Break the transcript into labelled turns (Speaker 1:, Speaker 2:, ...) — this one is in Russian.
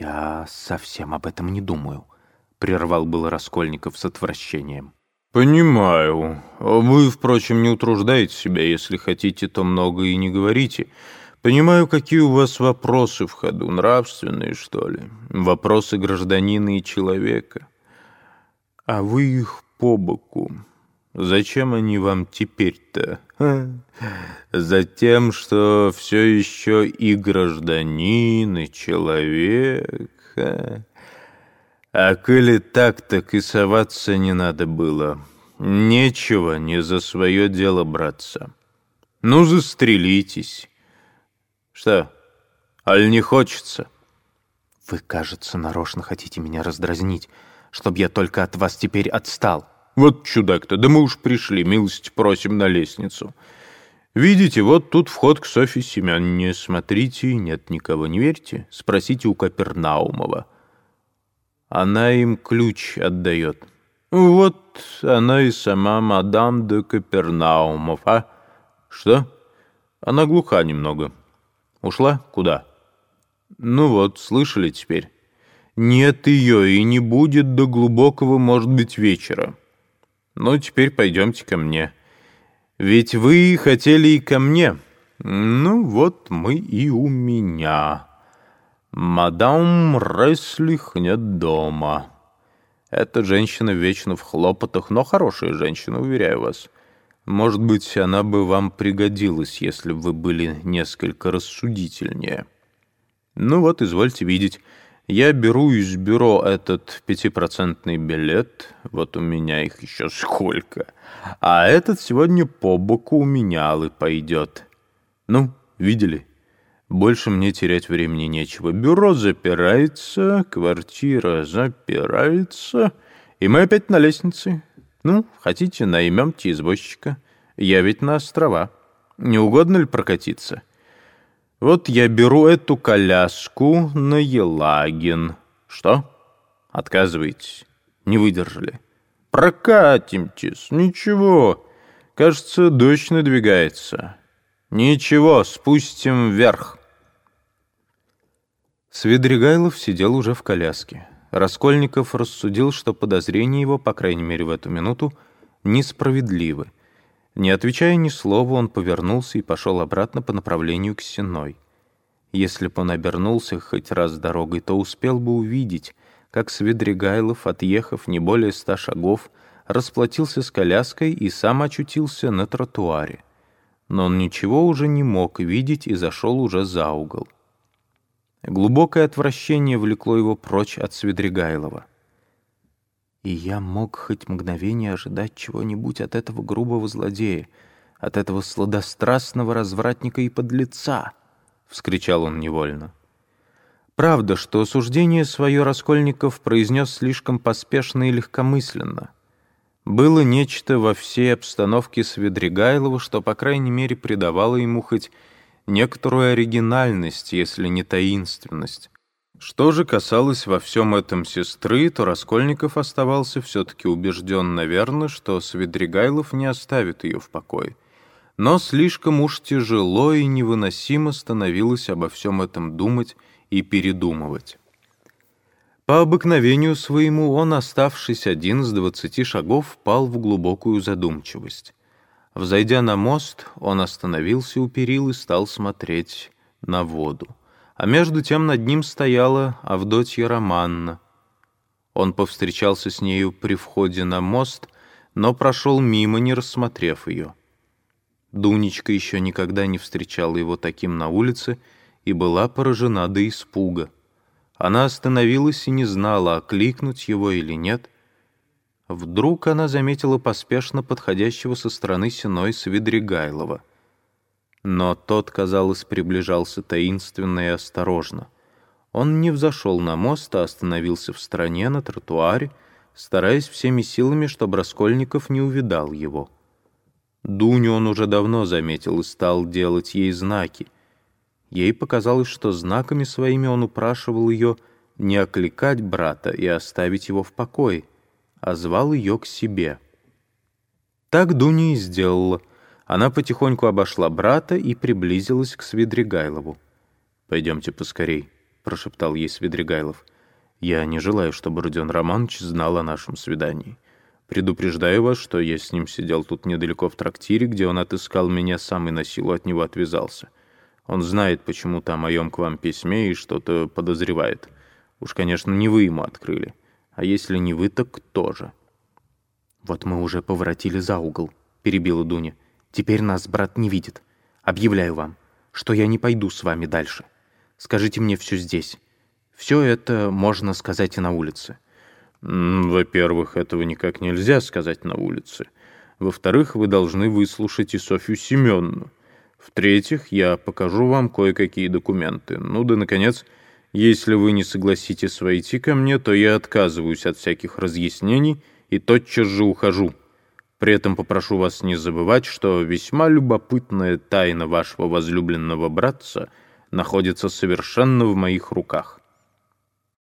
Speaker 1: «Я совсем об этом не думаю», — прервал было Раскольников с отвращением.
Speaker 2: «Понимаю. Вы, впрочем, не утруждаете себя. Если хотите, то много и не говорите. Понимаю, какие у вас вопросы в ходу. Нравственные, что ли? Вопросы гражданина и человека. А вы их по боку. Зачем они вам теперь-то? Затем, что все еще и гражданин, и человек. А, а коли так, так и соваться не надо было. Нечего не за свое дело браться. Ну, застрелитесь. Что, аль не хочется?
Speaker 1: Вы, кажется, нарочно хотите меня раздразнить, чтоб я только от вас теперь отстал.
Speaker 2: Вот чудак-то, да мы уж пришли, милость просим на лестницу. Видите, вот тут вход к Софье Семеновне. Смотрите, нет никого, не верьте. Спросите у Капернаумова. Она им ключ отдает. Вот она и сама мадам де Капернаумов, а? Что? Она глуха немного. Ушла? Куда? Ну вот, слышали теперь? Нет ее и не будет до глубокого, может быть, вечера. Ну, теперь пойдемте ко мне. Ведь вы хотели и ко мне. Ну, вот мы и у меня». «Мадам Реслих нет дома». Эта женщина вечно в хлопотах, но хорошая женщина, уверяю вас. Может быть, она бы вам пригодилась, если бы вы были несколько рассудительнее. Ну вот, извольте видеть. Я беру из бюро этот пятипроцентный билет. Вот у меня их еще сколько. А этот сегодня по боку у меня и пойдет. Ну, видели? Больше мне терять времени нечего. Бюро запирается, квартира запирается, и мы опять на лестнице. Ну, хотите, наймемте извозчика. Я ведь на острова. Не угодно ли прокатиться? Вот я беру эту коляску на Елагин. Что? Отказываетесь? Не выдержали. Прокатимтесь. Ничего. Кажется, дождь надвигается. Ничего, спустим вверх.
Speaker 1: Свидригайлов сидел уже в коляске. Раскольников рассудил, что подозрения его, по крайней мере в эту минуту, несправедливы. Не отвечая ни слова, он повернулся и пошел обратно по направлению к Сеной. Если бы он обернулся хоть раз дорогой, то успел бы увидеть, как Свидригайлов, отъехав не более ста шагов, расплатился с коляской и сам очутился на тротуаре. Но он ничего уже не мог видеть и зашел уже за угол. Глубокое отвращение влекло его прочь от Свидригайлова. И я мог хоть мгновение ожидать чего-нибудь от этого грубого злодея, от этого сладострастного развратника и подлеца, — вскричал он невольно. Правда, что суждение свое Раскольников произнес слишком поспешно и легкомысленно. Было нечто во всей обстановке Свидригайлова, что, по крайней мере, придавало ему хоть некоторую оригинальность, если не таинственность. Что же касалось во всем этом сестры, то Раскольников оставался все-таки убежден, наверное, что Свидригайлов не оставит ее в покое. Но слишком уж тяжело и невыносимо становилось обо всем этом думать и передумывать. По обыкновению своему он, оставшись один с двадцати шагов, впал в глубокую задумчивость. Взойдя на мост, он остановился у перил и стал смотреть на воду. А между тем над ним стояла Авдотья Романна. Он повстречался с нею при входе на мост, но прошел мимо, не рассмотрев ее. Дунечка еще никогда не встречала его таким на улице и была поражена до испуга. Она остановилась и не знала, окликнуть его или нет — Вдруг она заметила поспешно подходящего со стороны Синой Свидригайлова. Но тот, казалось, приближался таинственно и осторожно. Он не взошел на мост, а остановился в стороне на тротуаре, стараясь всеми силами, чтобы Раскольников не увидал его. Дуню он уже давно заметил и стал делать ей знаки. Ей показалось, что знаками своими он упрашивал ее не окликать брата и оставить его в покое а звал ее к себе. Так Дуня и сделала. Она потихоньку обошла брата и приблизилась к Свидригайлову. «Пойдемте поскорей», — прошептал ей Свидригайлов. «Я не желаю, чтобы Родион Романович знал о нашем свидании. Предупреждаю вас, что я с ним сидел тут недалеко в трактире, где он отыскал меня сам и на силу от него отвязался. Он знает почему-то о моем к вам письме и что-то подозревает. Уж, конечно, не вы ему открыли. А если не вы, так кто же?» «Вот мы уже поворотили за угол», — перебила Дуня. «Теперь нас брат не видит. Объявляю вам, что я не пойду с вами дальше. Скажите мне все здесь. Все это можно сказать и на улице».
Speaker 2: «Во-первых, этого никак нельзя сказать на улице. Во-вторых, вы должны выслушать и Софью Семеновну. В-третьих, я покажу вам кое-какие документы. Ну да, наконец, если вы не согласитесь войти ко мне, то я отказываюсь от всяких разъяснений и тотчас же ухожу. При этом попрошу вас не забывать, что весьма любопытная тайна вашего возлюбленного братца находится совершенно в моих руках.